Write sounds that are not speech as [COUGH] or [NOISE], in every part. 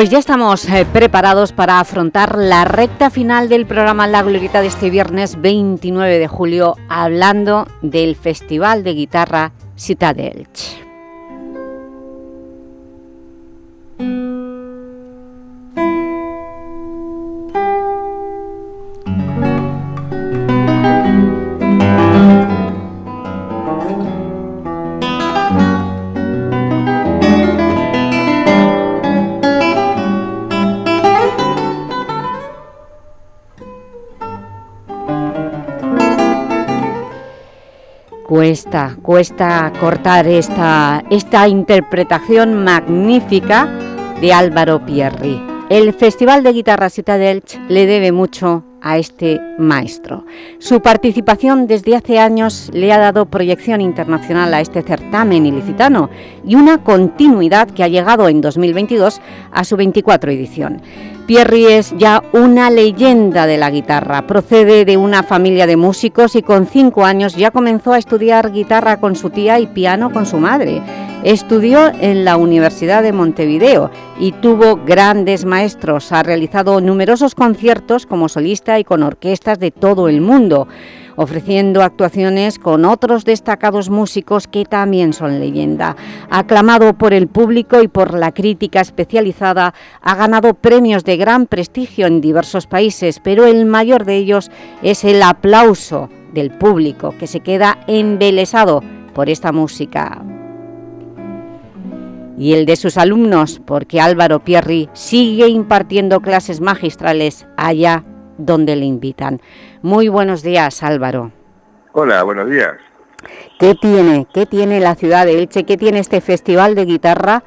Pues ya estamos eh, preparados para afrontar la recta final del programa La Glorieta de este viernes 29 de julio, hablando del Festival de Guitarra Citadelch. Cuesta, cuesta cortar esta, esta interpretación magnífica de Álvaro Pierri. El Festival de Guitarra Citadelch le debe mucho a este maestro. Su participación desde hace años le ha dado proyección internacional a este certamen ilicitano y una continuidad que ha llegado en 2022 a su 24 edición. Pierri es ya una leyenda de la guitarra, procede de una familia de músicos y con cinco años ya comenzó a estudiar guitarra con su tía y piano con su madre. Estudió en la Universidad de Montevideo y tuvo grandes maestros. Ha realizado numerosos conciertos como solista y con orquestas de todo el mundo, ofreciendo actuaciones con otros destacados músicos que también son leyenda. Aclamado por el público y por la crítica especializada, ha ganado premios de gran prestigio en diversos países, pero el mayor de ellos es el aplauso del público, que se queda embelesado por esta música y el de sus alumnos, porque Álvaro Pierri sigue impartiendo clases magistrales allá donde le invitan. Muy buenos días, Álvaro. Hola, buenos días. ¿Qué tiene, qué tiene la ciudad de Elche, qué tiene este festival de guitarra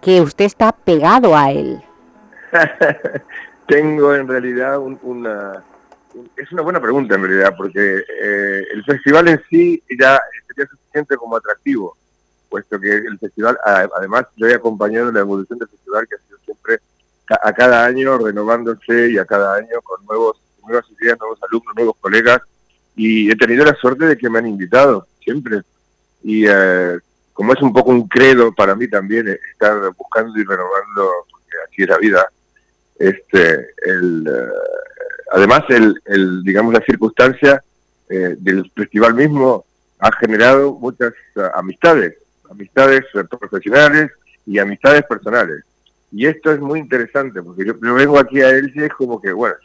que usted está pegado a él? [LAUGHS] Tengo en realidad una... Es una buena pregunta en realidad, porque eh, el festival en sí ya sería suficiente como atractivo puesto que el festival, además yo he acompañado la evolución del festival que ha sido siempre a cada año renovándose y a cada año con nuevos nuevas ideas, nuevos alumnos, nuevos colegas y he tenido la suerte de que me han invitado siempre y eh, como es un poco un credo para mí también eh, estar buscando y renovando porque así es la vida este el eh, además el, el, digamos la circunstancia del festival mismo ha generado muchas amistades amistades profesionales y amistades personales. Y esto es muy interesante, porque yo, vengo aquí a y es como que, bueno,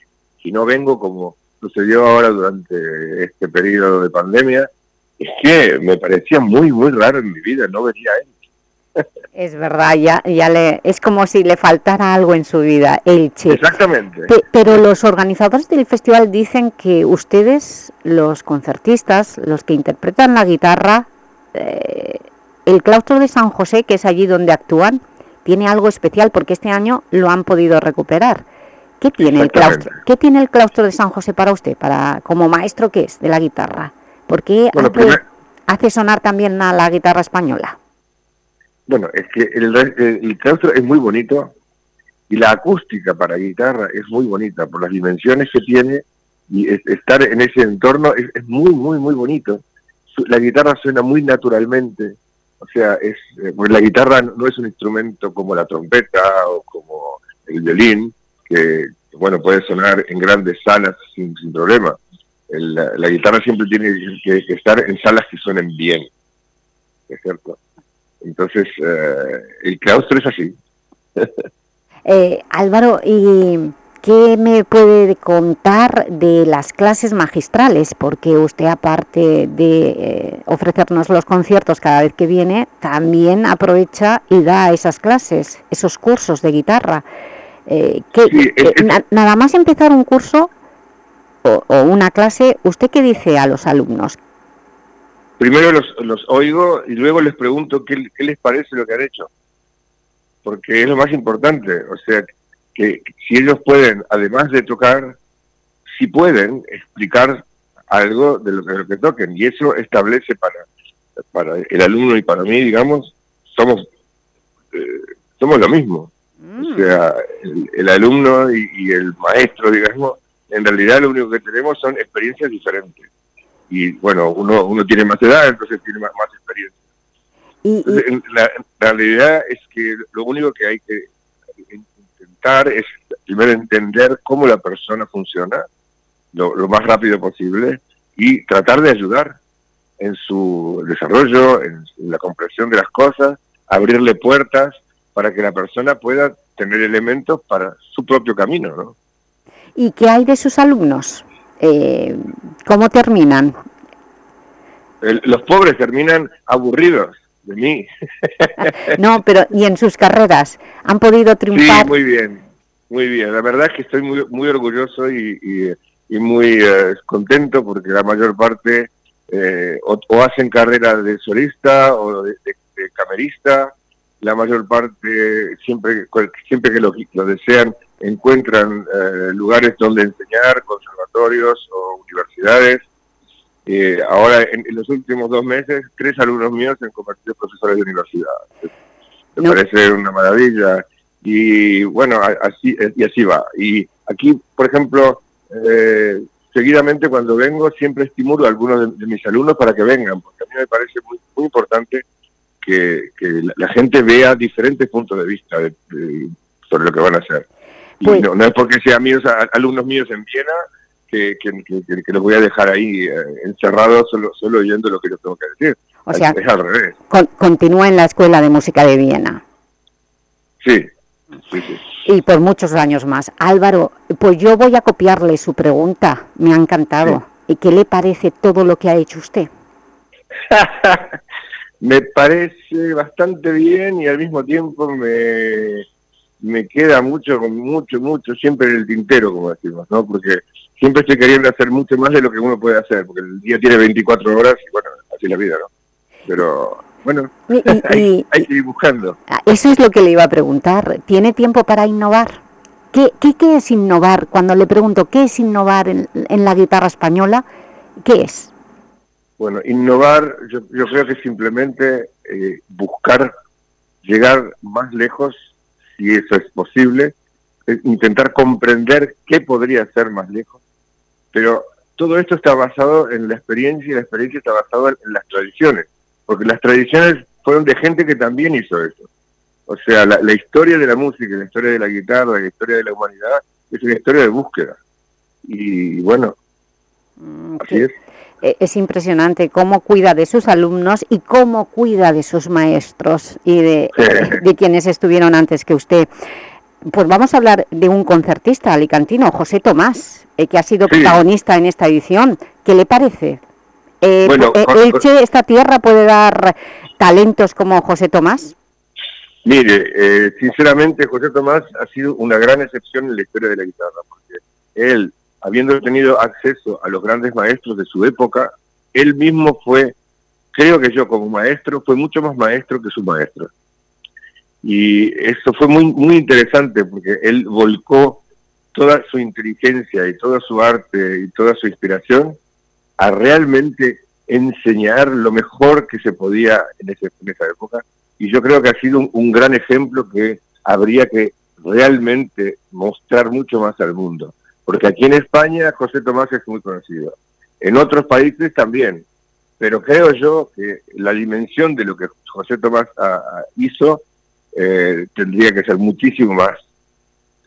si no vengo como sucedió ahora durante este periodo de pandemia, es que me parecía muy, muy raro en mi vida, no venía a él. [LAUGHS] Es verdad, ya, ya le, es como si le faltara algo en su vida, Elche. Exactamente. pero los organizadores del festival dicen que ustedes, los concertistas, los que interpretan la guitarra, eh, el claustro de San José, que es allí donde actúan, tiene algo especial porque este año lo han podido recuperar. ¿Qué tiene el claustro? ¿Qué tiene el claustro de San José para usted, para como maestro que es de la guitarra? ¿Por qué hace, sonar también a la guitarra española? Bueno, es que el, claustro es muy bonito y la acústica para guitarra es muy bonita por las dimensiones que tiene y estar en ese entorno es, es muy, muy, muy bonito. La guitarra suena muy naturalmente, o sea, es, pues la guitarra no es un instrumento como la trompeta o como el violín, que bueno puede sonar en grandes salas sin, sin problema. la, guitarra siempre tiene que, estar en salas que suenen bien, ¿es cierto? Entonces, eh, el claustro es así. [LAUGHS] eh, Álvaro, y ¿Qué me puede contar de las clases magistrales? Porque usted, aparte de eh, ofrecernos los conciertos cada vez que viene, también aprovecha y da esas clases, esos cursos de guitarra. Eh, nada más empezar un curso o, una clase, ¿usted qué dice a los alumnos? Primero los, oigo y luego les pregunto qué, qué les parece lo que han hecho. Porque es lo más importante. O sea, que si ellos pueden, además de tocar, si pueden, explicar algo de lo, que toquen. Y eso establece para, para el alumno y para mí, digamos, somos, eh, somos lo mismo. O mm. sea, el, alumno y, el maestro, digamos, en realidad lo único que tenemos son experiencias diferentes. Y bueno, uno, uno tiene más edad, entonces tiene más, más experiencia. la, realidad es que lo único que hay que es primero entender cómo la persona funciona lo, lo más rápido posible y tratar de ayudar en su desarrollo, en la comprensión de las cosas, abrirle puertas para que la persona pueda tener elementos para su propio camino. ¿no? ¿Y qué hay de sus alumnos? Eh, ¿Cómo terminan? los pobres terminan aburridos de mí. [LAUGHS] no, pero ¿y en sus carreras? ¿Han podido triunfar? Sí, muy bien, muy bien. La verdad es que estoy muy, muy orgulloso y, y, muy eh, contento porque la mayor parte eh, o, hacen carrera de solista o de, camerista. La mayor parte, siempre, siempre que lo, desean, encuentran eh, lugares donde enseñar, conservatorios o universidades. Eh, ahora, en, los últimos dos meses, tres alumnos míos se han convertido en profesores de universidad. Me parece una maravilla. Y bueno, así, y así va. Y aquí, por ejemplo, eh, seguidamente cuando vengo siempre estimulo a algunos de, mis alumnos para que vengan, porque a mí me parece muy, muy importante que, la, gente vea diferentes puntos de vista sobre lo que van a hacer. Y pues no, es porque sean míos, alumnos míos en Viena que, que, los voy a dejar ahí eh, encerrados solo, solo oyendo lo que yo tengo que decir. O sea, es al revés. continúa en la Escuela de Música de Viena. Sí, sí, sí y por muchos años más. Álvaro, pues yo voy a copiarle su pregunta, me ha encantado. ¿Y qué le parece todo lo que ha hecho usted? [LAUGHS] me parece bastante bien y al mismo tiempo me, me queda mucho, mucho, mucho, siempre en el tintero, como decimos, ¿no? Porque siempre estoy queriendo hacer mucho más de lo que uno puede hacer, porque el día tiene 24 horas y bueno, así la vida, ¿no? Pero bueno, [LAUGHS] hay, que ir buscando. Ah, eso es lo que le iba a preguntar. ¿Tiene tiempo para innovar? ¿Qué, qué, es innovar? Cuando le pregunto, ¿qué es innovar en, la guitarra española? ¿Qué es? Bueno, innovar yo, yo creo que simplemente eh, buscar llegar más lejos, si eso es posible, intentar comprender qué podría ser más lejos, pero todo esto está basado en la experiencia y la experiencia está basada en las tradiciones porque las tradiciones fueron de gente que también hizo eso. O sea, la, historia de la música, la historia de la guitarra, la historia de la humanidad, es una historia de búsqueda. Y bueno, mm, así es. E, es impresionante cómo cuida de sus alumnos y cómo cuida de sus maestros y de, de quienes estuvieron antes que usted. Pues vamos a hablar de un concertista alicantino, José Tomás, eh, que ha sido protagonista en esta edición. ¿Qué le parece? Eh, bueno, eh, esta tierra puede dar talentos como José Tomás? Mire, eh, sinceramente José Tomás ha sido una gran excepción en la historia de la guitarra, porque él, habiendo tenido acceso a los grandes maestros de su época, él mismo fue, creo que yo como maestro, fue mucho más maestro que su maestro. Y eso fue muy, muy interesante porque él volcó toda su inteligencia y toda su arte y toda su inspiración a realmente enseñar lo mejor que se podía en, esa época. Y yo creo que ha sido un, gran ejemplo que habría que realmente mostrar mucho más al mundo. Porque aquí en España José Tomás es muy conocido. En otros países también. Pero creo yo que la dimensión de lo que José Tomás ah, ah, hizo eh, tendría que ser muchísimo más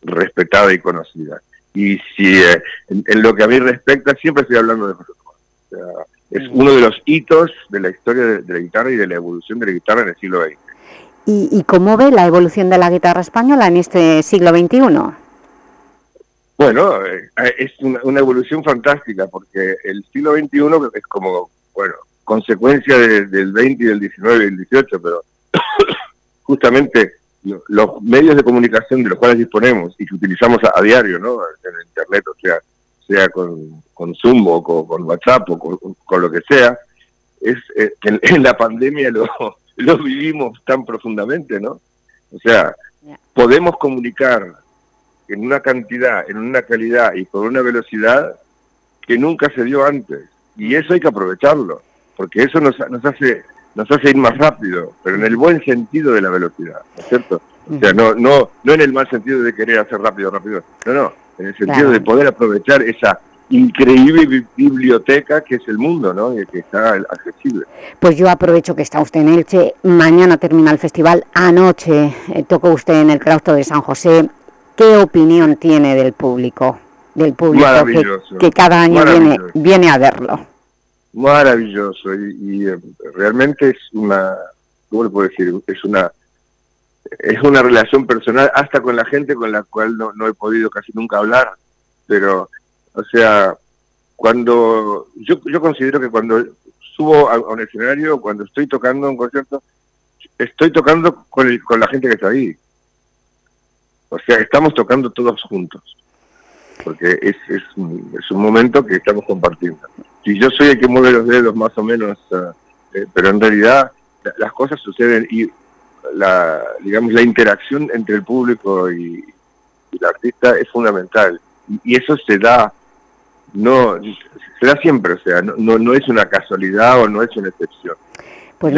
respetada y conocida. Y si eh, en, lo que a mí respecta, siempre estoy hablando de José Tomás es uno de los hitos de la historia de, la guitarra y de la evolución de la guitarra en el siglo XX. ¿Y, cómo ve la evolución de la guitarra española en este siglo XXI? Bueno, eh, es una, evolución fantástica, porque el siglo XXI es como, bueno, consecuencia del 20 y del 19 y del 18, pero [COUGHS] justamente los medios de comunicación de los cuales disponemos y que utilizamos a, a diario, ¿no? En Internet, o sea, sea con, con Zoom o con, WhatsApp o con, lo que sea, es eh, que en, la pandemia lo, [LAUGHS] lo vivimos tan profundamente, ¿no? O sea, podemos comunicar en una cantidad, en una calidad y con una velocidad que nunca se dio antes. Y eso hay que aprovecharlo, porque eso nos, nos hace nos hace ir más rápido, pero en el buen sentido de la velocidad, ¿no es cierto? O sea, no, no, no en el mal sentido de querer hacer rápido, rápido, no, no, en el sentido de poder aprovechar esa increíble biblioteca que es el mundo, ¿no? Y que está accesible. Pues yo aprovecho que está usted en Elche, mañana termina el festival, anoche eh, tocó usted en el claustro de San José, ¿qué opinión tiene del público? Del público que, cada año viene, viene a verlo. Maravilloso y, eh, realmente es una, ¿cómo le puedo decir? Es una es una relación personal hasta con la gente con la cual no, no he podido casi nunca hablar, pero o sea, cuando yo, yo considero que cuando subo a, un escenario, cuando estoy tocando un concierto, estoy tocando con, el, con la gente que está ahí. O sea, estamos tocando todos juntos, porque es, es, un, es un momento que estamos compartiendo. Si yo soy el que mueve los dedos más o menos, eh, pero en realidad las cosas suceden y la, digamos, la interacción entre el público y, y el artista es fundamental. Y, y eso se da no se da siempre, o sea, no, no, es una casualidad o no es una excepción. Pues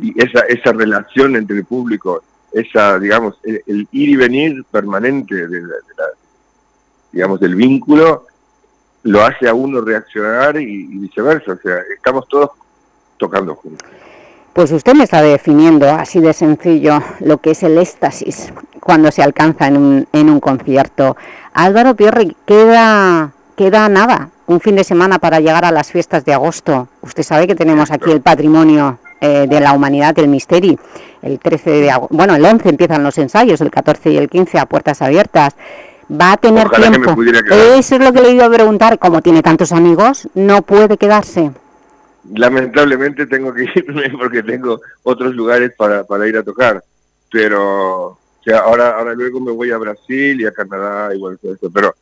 y esa, esa relación entre el público, esa, digamos, el, ir y venir permanente de, digamos, del vínculo, lo hace a uno reaccionar y, viceversa, o sea, estamos todos tocando juntos. Pues usted me está definiendo así de sencillo lo que es el éxtasis cuando se alcanza en un, en un concierto. Álvaro Pierre, queda queda nada, un fin de semana para llegar a las fiestas de agosto. Usted sabe que tenemos aquí el patrimonio eh, de la humanidad, el misterio. El 13 de agosto, bueno, el 11 empiezan los ensayos, el 14 y el 15 a puertas abiertas. Va a tener tiempo. Eso es lo que le iba a preguntar. Como tiene tantos amigos, no puede quedarse. Lamentablemente tengo que [LAUGHS] irme porque tengo otros lugares para, para ir a tocar. Pero o sea, ahora, ahora luego me voy a Brasil y a Canadá, igual que eso. Pero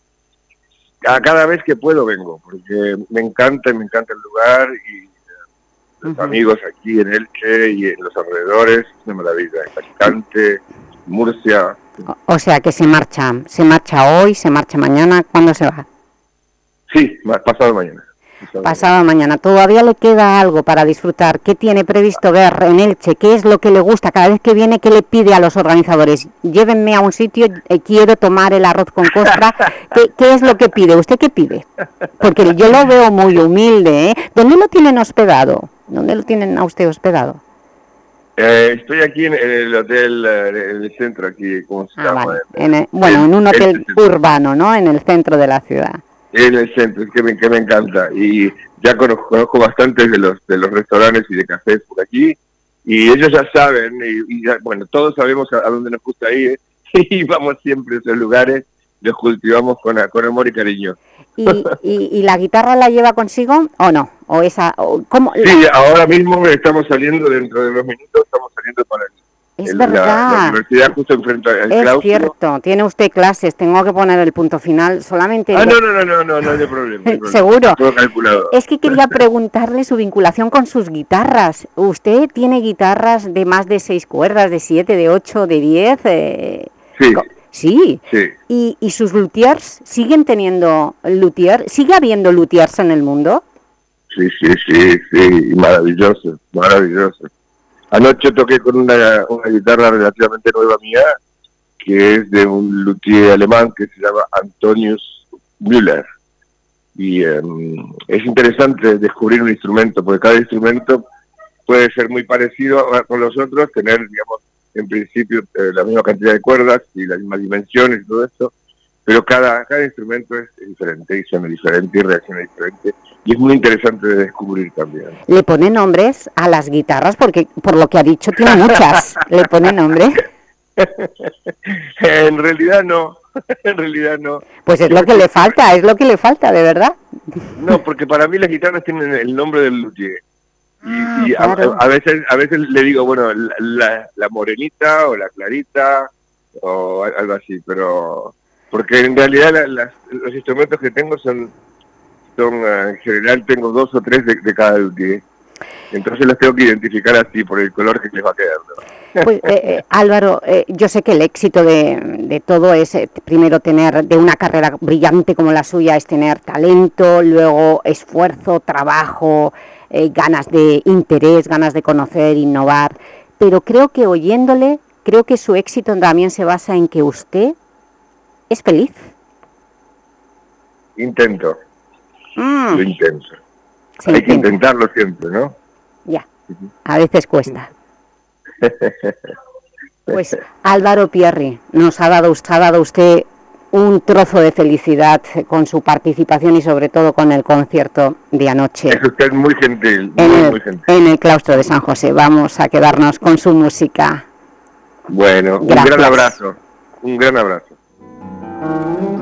a cada vez que puedo vengo, porque me encanta, me encanta el lugar y los amigos aquí en Elche y en los alrededores, es una maravilla, en Murcia. O, sea que se marcha, se marcha hoy, se marcha mañana, ¿cuándo se va? Sí, pasado mañana. Pasado mañana. ¿Todavía le queda algo para disfrutar? ¿Qué tiene previsto ver en Elche? ¿Qué es lo que le gusta? Cada vez que viene, ¿qué le pide a los organizadores? Llévenme a un sitio, eh, quiero tomar el arroz con costra. [LAUGHS] ¿Qué, es lo que pide? ¿Usted qué pide? Porque yo lo veo muy humilde. ¿eh? ¿Dónde lo tienen hospedado? ¿Dónde lo tienen a usted hospedado? Eh, estoy aquí en, el hotel, eh, en el centro, aquí, ¿cómo se ah, llama? bueno, en un hotel urbano, ¿no? En el centro de la ciudad en el centro, que me, que me encanta. Y ya conozco, conozco bastantes de los, de los restaurantes y de cafés por aquí, y ellos ya saben, y, bueno, todos sabemos a, dónde nos gusta ir, [LAUGHS] y vamos siempre a esos lugares, los cultivamos con, con amor y cariño. ¿Y, y, la guitarra la lleva consigo o no? ¿O esa, o, ¿cómo, sí, ahora mismo estamos saliendo, dentro de unos minutos, estamos saliendo para el es verdad. es cierto, tiene usted clases, tengo que poner el punto final solamente... Ah, no, no, no, no, no, no hay problema. [LAUGHS] Seguro. Es que quería [LAUGHS] preguntarle su vinculación con sus guitarras. ¿Usted tiene guitarras de más de seis cuerdas, de siete, de ocho, de diez? Eh, sí. Sí. ¿Y, ¿Y sus luthiers siguen teniendo luthier? ¿Sigue habiendo luthiers en el mundo? Sí, sí, sí, sí, maravilloso, maravilloso. Anoche toqué con una, guitarra relativamente nueva mía, que es de un luthier alemán que se llama Antonius Müller. Y em, es interesante descubrir un instrumento, porque cada instrumento puede ser muy parecido con los otros, tener, digamos, en principio eh, la misma cantidad de cuerdas y las mismas dimensiones y todo eso, pero cada, cada instrumento es diferente y suena diferente y reacciona diferente y es muy interesante de descubrir también. ¿Le pone nombres a las guitarras? Porque por lo que ha dicho tiene muchas. ¿Le pone nombre? [LAUGHS] en realidad no, [LAUGHS] en realidad no. Pues es lo que le falta, es lo que le falta, de verdad. No, porque para mí las guitarras tienen el nombre del luthier. Y, ah, a, veces a veces le digo, bueno, la, la, morenita o la clarita o algo así, pero porque en realidad los instrumentos que tengo son eh, en general tengo dos o tres de, cada luthier. Entonces los tengo que identificar así por el color que les va a quedar. [LAUGHS] Pues, eh, eh, Álvaro, eh, yo sé que el éxito de, todo es primero tener, de una carrera brillante como la suya, es tener talento, luego esfuerzo, trabajo, ganas de interés, ganas de conocer, innovar, pero creo que oyéndole, creo que su éxito también se basa en que usted es feliz. Intento. Mm. Lo intento. Hay que intentarlo siempre, ¿no? Ya, a veces cuesta. Pues Álvaro Pierri, nos ha dado, ha dado usted un trozo de felicidad con su participación y sobre todo con el concierto de anoche. Es usted muy gentil, en, el, en el claustro de San José. Vamos a quedarnos con su música. Bueno, un gran abrazo. Un gran abrazo. Música